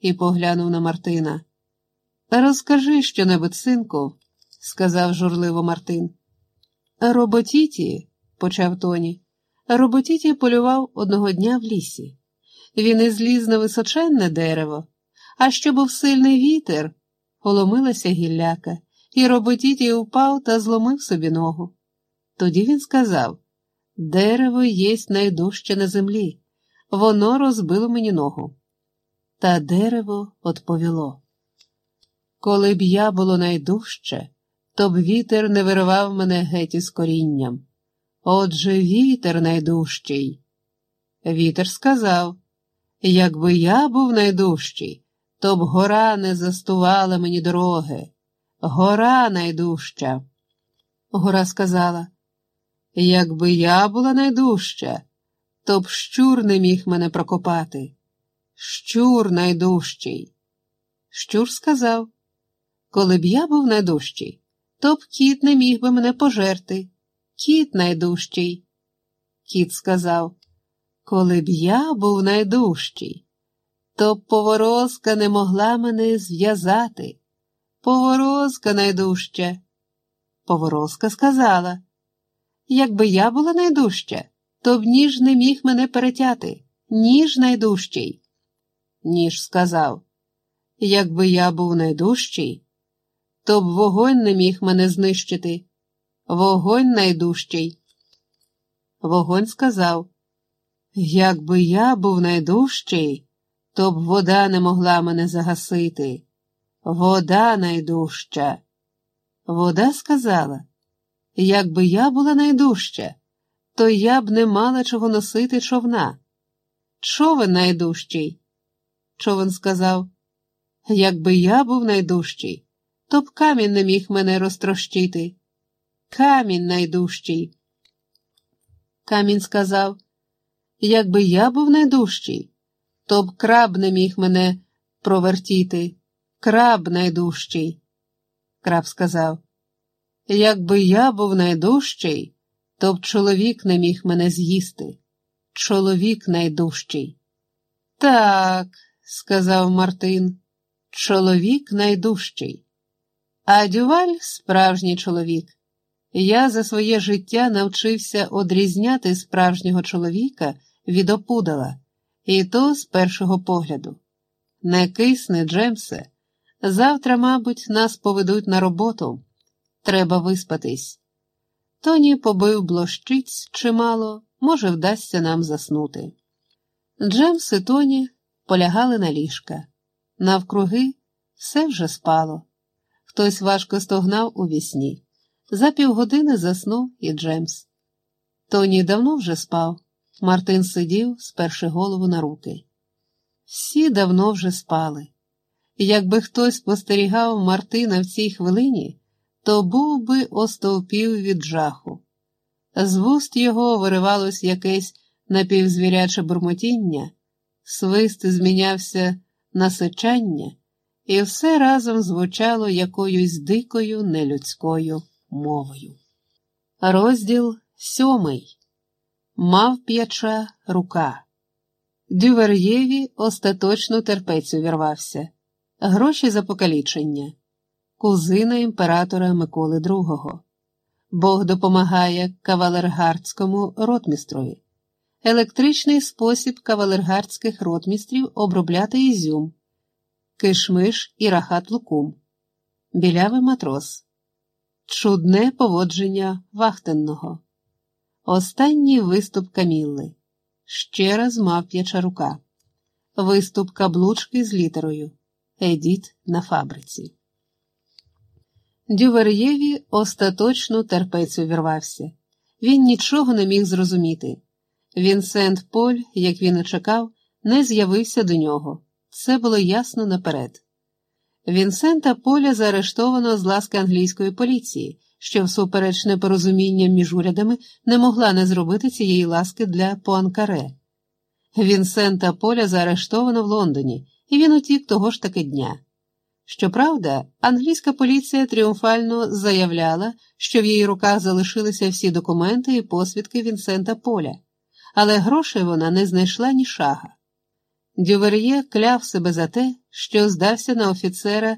і поглянув на Мартина. Розкажи щонебудь, синку, сказав журливо Мартин. Роботіті, почав Тоні. Роботіті полював одного дня в лісі. Він і зліз на височенне дерево, а що був сильний вітер, поломилася гілляка, і роботіті упав та зломив собі ногу. Тоді він сказав Дерево єсть найдужче на землі, воно розбило мені ногу. Та дерево відповіло. Коли б я було найдужче, то б вітер не виривав мене геть із корінням. Отже, вітер найдужчий. Вітер сказав якби я був найдужчий, то б гора не застувала мені дороги. Гора найдужча. Гора сказала, якби я була найдужча, то б щур не міг мене прокопати. Щур найдужчий. Щур сказав, коли б я був найдужчий, то б кіт не міг би мене пожерти. Кіт найдужчий. Кіт сказав, коли б я був найдужчий, то б поворозка не могла мене зв'язати. Поворозка найдужча. Поворозка сказала, якби я була найдужча, то б ніж не міг мене перетяти, ніж найдужчий. Ніж сказав, якби я був найдужчий, то б вогонь не міг мене знищити. Вогонь найдужчий. Вогонь сказав, якби я був найдужчий, то б вода не могла мене загасити. Вода найдужча. Вода сказала, якби я була найдужча, то я б не мала чого носити човна. Човен найдужчий. Човен сказав, якби я був найдужчий, то б камінь не міг мене розтрощити. Камінь найдужчий. Камінь сказав, якби я був найдужчий, то б краб не міг мене провертіти. Краб найдужчий. Краб сказав, якби я був найдужчий, то б чоловік не міг мене з'їсти. Чоловік найдужчий. Так, сказав Мартин, чоловік найдужчий. А Дюваль справжній чоловік. Я за своє життя навчився одрізняти справжнього чоловіка від опудала, і то з першого погляду. Не кисни, Джемсе. Завтра, мабуть, нас поведуть на роботу. Треба виспатись. Тоні побив блощиць чимало, може, вдасться нам заснути. Джемс і Тоні полягали на ліжка. Навкруги все вже спало. Хтось важко стогнав у вісні. За півгодини заснув і Джемс. Тоні давно вже спав. Мартин сидів, сперши голову на руки. Всі давно вже спали. Якби хтось спостерігав Мартина в цій хвилині, то був би остовпів від жаху. З вуст його виривалось якесь напівзвіряче бурмотіння, свист змінявся на сичання, і все разом звучало якоюсь дикою нелюдською мовою. Розділ сьомий Мавп'яча рука. Дювер'єві остаточно терпець увірвався. Гроші за покалічення, кузина імператора Миколи II. Бог допомагає кавалергардському ротмістрові. Електричний спосіб кавалергардських ротмістрів обробляти ізюм, кишмиш і рахат лукум, білявий матрос, чудне поводження вахтенного, останній виступ Камілли. Ще раз мавп'яча рука, виступ каблучки з літерою. Едіт на фабриці. Дювер'єві остаточно терпець увірвався. Він нічого не міг зрозуміти. Вінсент Поль, як він і чекав, не з'явився до нього. Це було ясно наперед. Вінсента Поля заарештовано з ласки англійської поліції, що, всупереч непорозумінням між урядами, не могла не зробити цієї ласки для Пуанкаре. Вінсента Поля заарештовано в Лондоні і він утік того ж таки дня. Щоправда, англійська поліція тріумфально заявляла, що в її руках залишилися всі документи і посвідки Вінсента Поля, але грошей вона не знайшла ні шага. Дювер'є кляв себе за те, що здався на офіцера